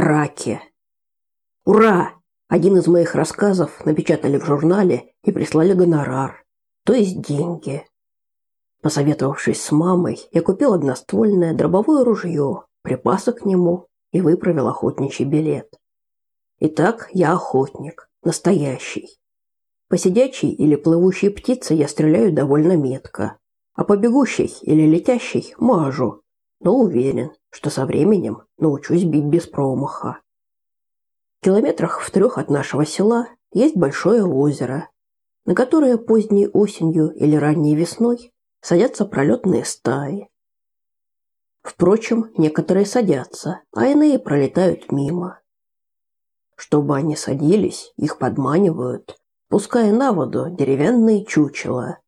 Раки. Ура! Один из моих рассказов напечатали в журнале и прислали гонорар, то есть деньги. Посоветовавшись с мамой, я купил одноствольное дробовое ружье, припасы к нему и выправил охотничий билет. Итак, я охотник, настоящий. По сидячей или плывущей птице я стреляю довольно метко, а по бегущей или летящей мажу, но уверен, что со временем научусь бить без промаха. В километрах в трех от нашего села есть большое озеро, на которое поздней осенью или ранней весной садятся пролетные стаи. Впрочем, некоторые садятся, а иные пролетают мимо. Чтобы они садились, их подманивают, пуская на воду деревянные чучела.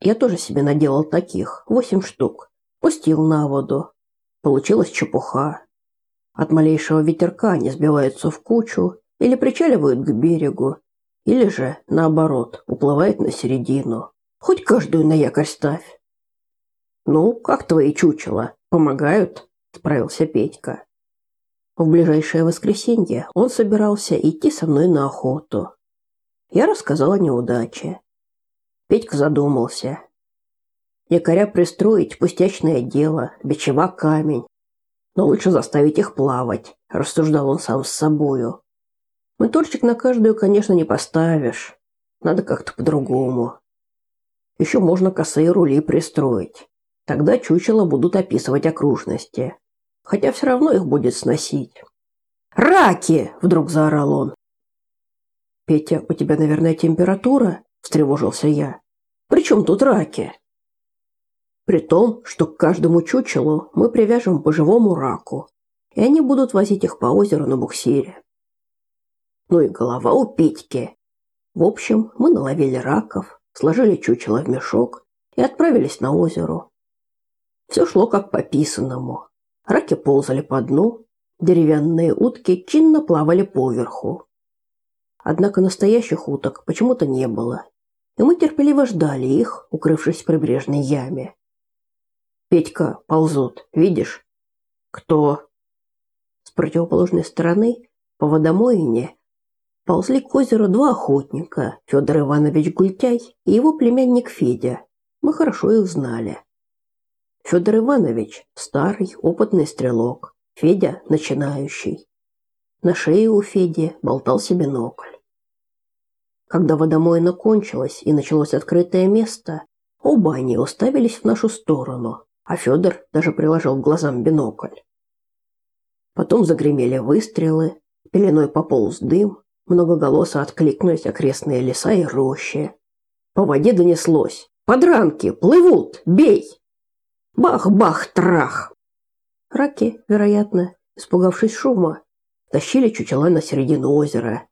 Я тоже себе наделал таких, восемь штук, пустил на воду. Получилась чепуха. От малейшего ветерка они сбиваются в кучу или причаливают к берегу, или же, наоборот, уплывают на середину. Хоть каждую на якорь ставь. Ну, как твои чучела? Помогают? Справился Петька. В ближайшее воскресенье он собирался идти со мной на охоту. Я рассказал о неудаче. Петька задумался. Якоря пристроить пустячное дело, бичева камень. Но лучше заставить их плавать, рассуждал он сам с собою. Моторчик на каждую, конечно, не поставишь. Надо как-то по-другому. Еще можно косые рули пристроить. Тогда чучела будут описывать окружности. Хотя все равно их будет сносить. «Раки!» – вдруг заорал он. «Петя, у тебя, наверное, температура?» – встревожился я. «При чем тут раки?» При том, что к каждому чучелу мы привяжем по живому раку, и они будут возить их по озеру на буксире. Ну и голова у Петьки. В общем, мы наловили раков, сложили чучело в мешок и отправились на озеро. Все шло как по писанному. Раки ползали по дну, деревянные утки чинно плавали поверху. Однако настоящих уток почему-то не было, и мы терпеливо ждали их, укрывшись в прибрежной яме. Петька, ползут, видишь? Кто? С противоположной стороны, по водомоине, ползли к озеру два охотника, Федор Иванович Гультяй и его племянник Федя. Мы хорошо их знали. Федор Иванович – старый, опытный стрелок, Федя – начинающий. На шее у Феди болтался бинокль. Когда водомоина кончилась и началось открытое место, оба они уставились в нашу сторону, а Федор даже приложил к глазам бинокль. Потом загремели выстрелы, пеленой пополз дым, многоголосо откликнулись окрестные леса и рощи. По воде донеслось: "Подранки плывут, бей!" Бах-бах-трах. Раки, вероятно, испугавшись шума, тащили чучела на середину озера.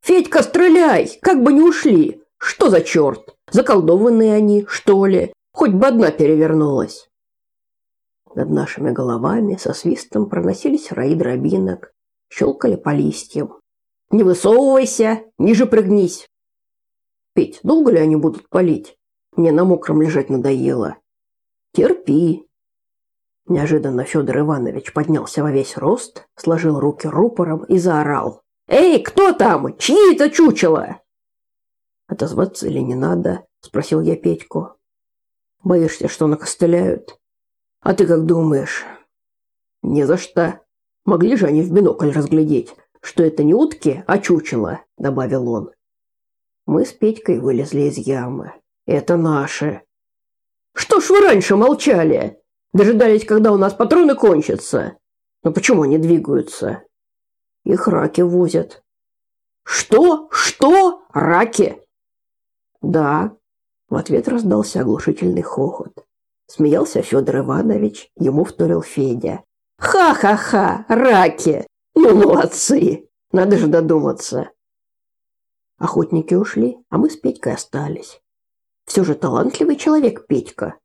Федька, стреляй, как бы не ушли. Что за черт? Заколдованные они, что ли? Хоть бы одна перевернулась. Над нашими головами со свистом проносились раи дробинок, щелкали по листьям. Не высовывайся, ниже прыгнись. Петь, долго ли они будут палить? Мне на мокром лежать надоело. Терпи. Неожиданно Федор Иванович поднялся во весь рост, сложил руки рупором и заорал: "Эй, кто там? Чьи это чучело?" Отозваться или не надо, спросил я Петьку. Боишься, что накостыляют? А ты как думаешь? Не за что. Могли же они в бинокль разглядеть, что это не утки, а чучело, добавил он. Мы с Петькой вылезли из ямы. Это наши. Что ж вы раньше молчали? Дожидались, когда у нас патроны кончатся. Но почему они двигаются? Их раки возят. Что? Что? Раки? Да, в ответ раздался оглушительный хохот. Смеялся Федор Иванович, ему вторил Федя. «Ха-ха-ха! Раки! Ну, молодцы! Надо же додуматься!» Охотники ушли, а мы с Петькой остались. Все же талантливый человек Петька.